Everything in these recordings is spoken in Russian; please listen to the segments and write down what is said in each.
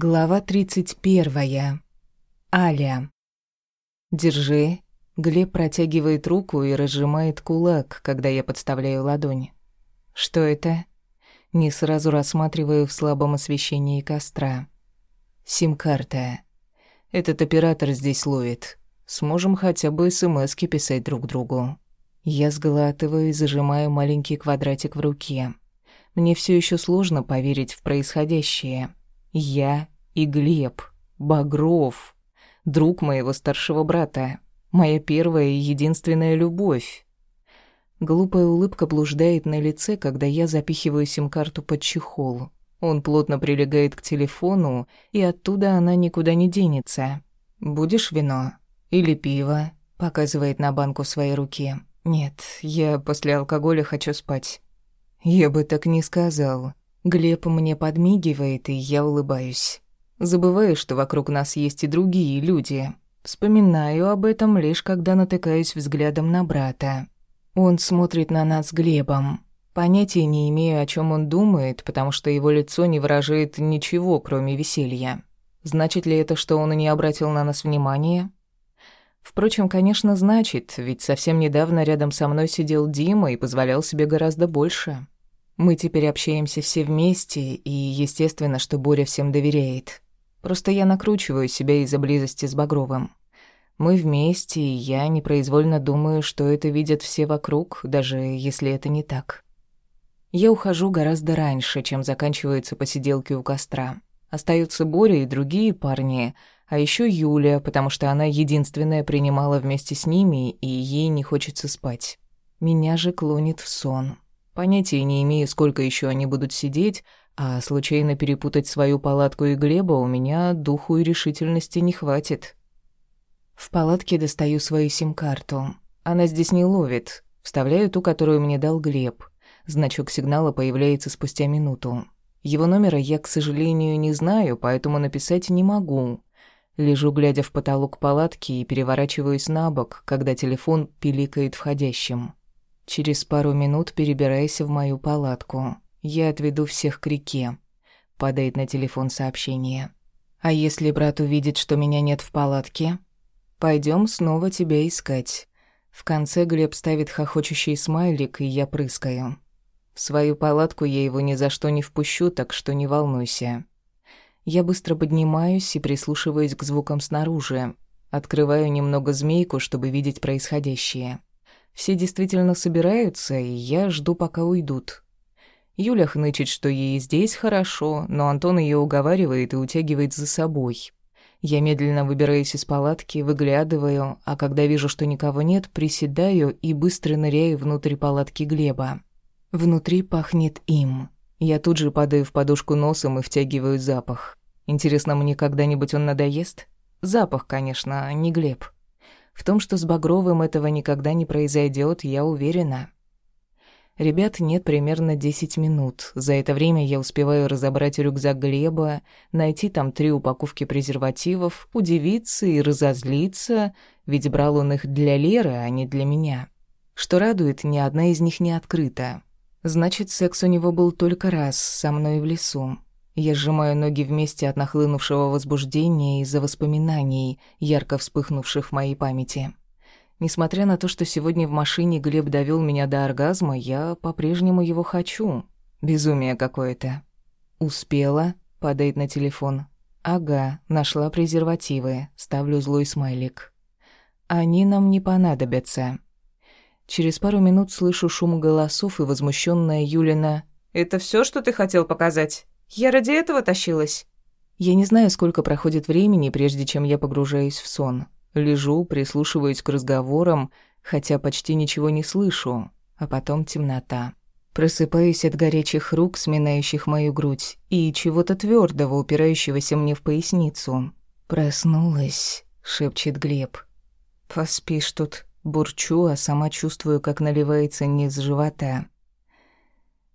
Глава 31. Аля. «Держи». Глеб протягивает руку и разжимает кулак, когда я подставляю ладонь. «Что это?» Не сразу рассматриваю в слабом освещении костра. «Сим-карта. Этот оператор здесь ловит. Сможем хотя бы смски писать друг другу». Я сглатываю и зажимаю маленький квадратик в руке. Мне все еще сложно поверить в происходящее. Я и Глеб, Багров, друг моего старшего брата, моя первая и единственная любовь. Глупая улыбка блуждает на лице, когда я запихиваю сим-карту под чехол. Он плотно прилегает к телефону, и оттуда она никуда не денется. «Будешь вино? Или пиво?» — показывает на банку своей руке. «Нет, я после алкоголя хочу спать». «Я бы так не сказал. Глеб мне подмигивает, и я улыбаюсь. Забываю, что вокруг нас есть и другие люди. Вспоминаю об этом лишь когда натыкаюсь взглядом на брата. Он смотрит на нас с Глебом. Понятия не имею, о чем он думает, потому что его лицо не выражает ничего, кроме веселья. Значит ли это, что он и не обратил на нас внимания? Впрочем, конечно, значит, ведь совсем недавно рядом со мной сидел Дима и позволял себе гораздо больше. Мы теперь общаемся все вместе, и естественно, что Боря всем доверяет. Просто я накручиваю себя из-за близости с Багровым. Мы вместе, и я непроизвольно думаю, что это видят все вокруг, даже если это не так. Я ухожу гораздо раньше, чем заканчиваются посиделки у костра. Остаются Боря и другие парни, а еще Юля, потому что она единственная принимала вместе с ними, и ей не хочется спать. Меня же клонит в сон. Понятия не имею, сколько еще они будут сидеть, а случайно перепутать свою палатку и Глеба у меня духу и решительности не хватит. В палатке достаю свою сим-карту. Она здесь не ловит. Вставляю ту, которую мне дал Глеб. Значок сигнала появляется спустя минуту. Его номера я, к сожалению, не знаю, поэтому написать не могу. Лежу, глядя в потолок палатки, и переворачиваюсь на бок, когда телефон пиликает входящим. Через пару минут перебирайся в мою палатку. Я отведу всех к реке. Падает на телефон сообщение. А если брат увидит, что меня нет в палатке? Пойдем снова тебя искать. В конце Глеб ставит хохочущий смайлик, и я прыскаю. В свою палатку я его ни за что не впущу, так что не волнуйся. Я быстро поднимаюсь и прислушиваюсь к звукам снаружи. Открываю немного змейку, чтобы видеть происходящее. Все действительно собираются, и я жду, пока уйдут. Юля хнычет, что ей здесь хорошо, но Антон ее уговаривает и утягивает за собой. Я медленно выбираюсь из палатки, выглядываю, а когда вижу, что никого нет, приседаю и быстро ныряю внутрь палатки Глеба. Внутри пахнет им. Я тут же падаю в подушку носом и втягиваю запах. Интересно, мне когда-нибудь он надоест? Запах, конечно, а не Глеб. В том, что с Багровым этого никогда не произойдет, я уверена. Ребят нет примерно 10 минут. За это время я успеваю разобрать рюкзак Глеба, найти там три упаковки презервативов, удивиться и разозлиться, ведь брал он их для Леры, а не для меня. Что радует, ни одна из них не открыта. Значит, секс у него был только раз, со мной в лесу. Я сжимаю ноги вместе от нахлынувшего возбуждения из-за воспоминаний, ярко вспыхнувших в моей памяти. Несмотря на то, что сегодня в машине Глеб довел меня до оргазма, я по-прежнему его хочу. Безумие какое-то. Успела, падает на телефон. Ага, нашла презервативы, ставлю злой смайлик. Они нам не понадобятся. Через пару минут слышу шум голосов и возмущенная Юлина. «Это все, что ты хотел показать?» Я ради этого тащилась. Я не знаю, сколько проходит времени, прежде чем я погружаюсь в сон. Лежу, прислушиваюсь к разговорам, хотя почти ничего не слышу, а потом темнота. Просыпаюсь от горячих рук, сминающих мою грудь, и чего-то твердого, упирающегося мне в поясницу. «Проснулась», — шепчет Глеб. «Поспишь тут», — бурчу, а сама чувствую, как наливается низ живота.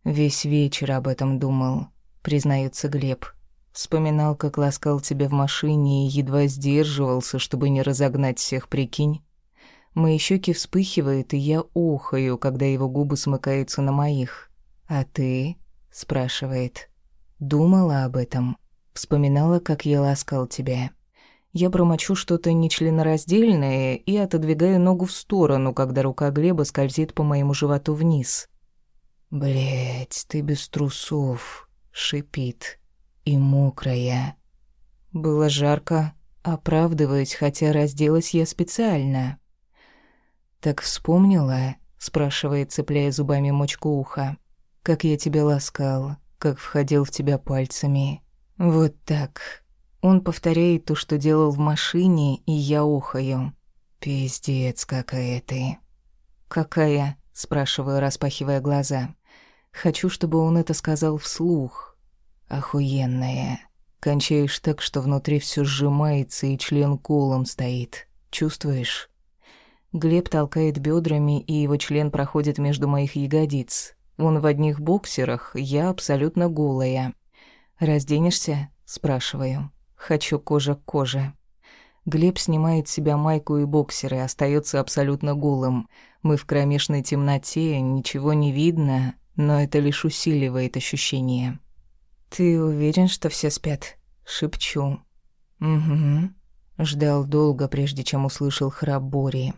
Весь вечер об этом думал признается Глеб. Вспоминал, как ласкал тебя в машине и едва сдерживался, чтобы не разогнать всех, прикинь. Мои щеки вспыхивают, и я охаю, когда его губы смыкаются на моих. «А ты?» — спрашивает. «Думала об этом?» Вспоминала, как я ласкал тебя. Я бормочу что-то нечленораздельное и отодвигаю ногу в сторону, когда рука Глеба скользит по моему животу вниз. Блять, ты без трусов», — шипит. «И мокрая». Было жарко, оправдываюсь, хотя разделась я специально. «Так вспомнила?» — спрашивает, цепляя зубами мочку уха. «Как я тебя ласкал, как входил в тебя пальцами. Вот так». Он повторяет то, что делал в машине, и я охаю. «Пиздец, какая ты». «Какая?» — спрашиваю, распахивая глаза. Хочу, чтобы он это сказал вслух. «Охуенная». Кончаешь так, что внутри все сжимается и член колом стоит. Чувствуешь? Глеб толкает бедрами, и его член проходит между моих ягодиц. Он в одних боксерах, я абсолютно голая. «Разденешься?» – спрашиваю. «Хочу кожа к коже». Глеб снимает с себя майку и боксеры, остается абсолютно голым. Мы в кромешной темноте, ничего не видно, но это лишь усиливает ощущение. «Ты уверен, что все спят?» — шепчу. «Угу». Ждал долго, прежде чем услышал храп Бори.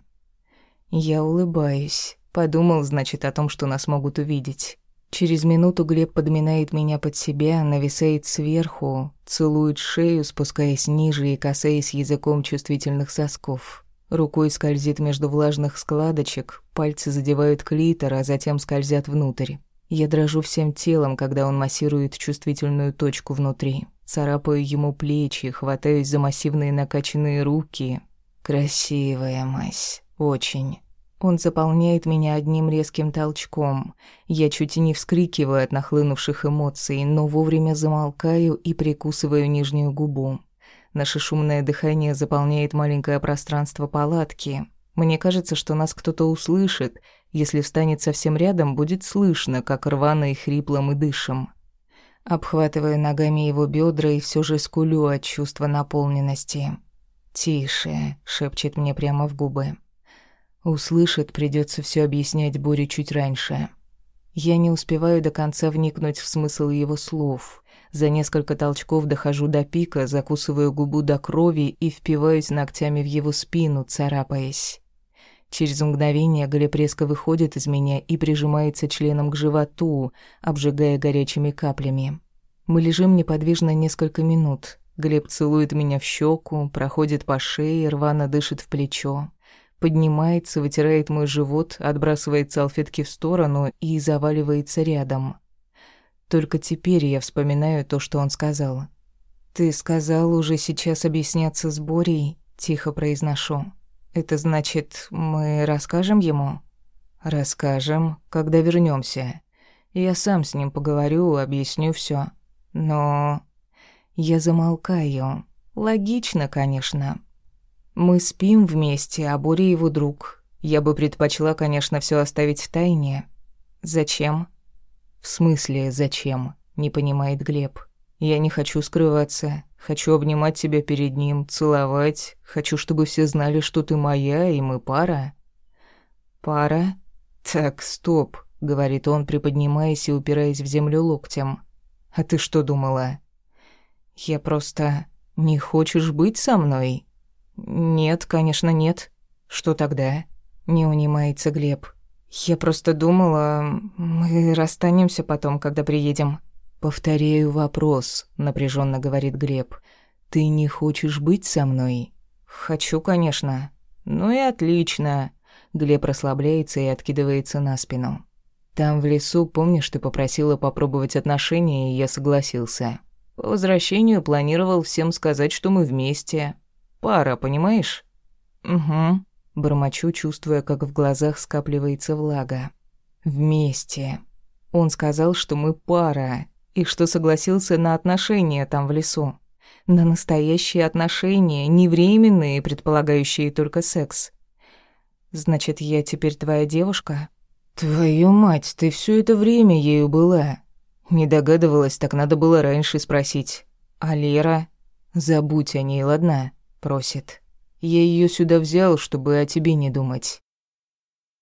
Я улыбаюсь. Подумал, значит, о том, что нас могут увидеть. Через минуту Глеб подминает меня под себя, нависает сверху, целует шею, спускаясь ниже и касаясь языком чувствительных сосков. Рукой скользит между влажных складочек, пальцы задевают клитор, а затем скользят внутрь. Я дрожу всем телом, когда он массирует чувствительную точку внутри. Царапаю ему плечи, хватаюсь за массивные накачанные руки. Красивая мазь. Очень. Он заполняет меня одним резким толчком. Я чуть не вскрикиваю от нахлынувших эмоций, но вовремя замолкаю и прикусываю нижнюю губу. Наше шумное дыхание заполняет маленькое пространство палатки. Мне кажется, что нас кто-то услышит, если встанет совсем рядом, будет слышно, как рвано и хрипло мы дышим. Обхватываю ногами его бедра и все же скулю от чувства наполненности. «Тише», — шепчет мне прямо в губы. Услышит, придется все объяснять Боре чуть раньше. Я не успеваю до конца вникнуть в смысл его слов. За несколько толчков дохожу до пика, закусываю губу до крови и впиваюсь ногтями в его спину, царапаясь. Через мгновение Глеб резко выходит из меня и прижимается членом к животу, обжигая горячими каплями. Мы лежим неподвижно несколько минут. Глеб целует меня в щеку, проходит по шее, рвано дышит в плечо. Поднимается, вытирает мой живот, отбрасывает салфетки в сторону и заваливается рядом. Только теперь я вспоминаю то, что он сказал. «Ты сказал уже сейчас объясняться с Борей?» — тихо произношу. Это значит, мы расскажем ему? Расскажем, когда вернемся. Я сам с ним поговорю, объясню все. Но я замолкаю. Логично, конечно. Мы спим вместе, а Боря его друг. Я бы предпочла, конечно, все оставить в тайне. Зачем? В смысле, зачем? Не понимает Глеб. Я не хочу скрываться. Хочу обнимать тебя перед ним, целовать. Хочу, чтобы все знали, что ты моя, и мы пара». «Пара?» «Так, стоп», — говорит он, приподнимаясь и упираясь в землю локтем. «А ты что думала?» «Я просто... Не хочешь быть со мной?» «Нет, конечно, нет. Что тогда?» Не унимается Глеб. «Я просто думала, мы расстанемся потом, когда приедем». «Повторяю вопрос», — напряженно говорит Глеб. «Ты не хочешь быть со мной?» «Хочу, конечно». «Ну и отлично». Глеб расслабляется и откидывается на спину. «Там в лесу, помнишь, ты попросила попробовать отношения, и я согласился. По возвращению планировал всем сказать, что мы вместе. Пара, понимаешь?» «Угу». Бормочу, чувствуя, как в глазах скапливается влага. «Вместе». Он сказал, что мы пара, и что согласился на отношения там в лесу. На настоящие отношения, не временные, предполагающие только секс. Значит, я теперь твоя девушка? Твою мать, ты все это время ею была. Не догадывалась, так надо было раньше спросить. А Лера? Забудь о ней, ладно? Просит. Я ее сюда взял, чтобы о тебе не думать.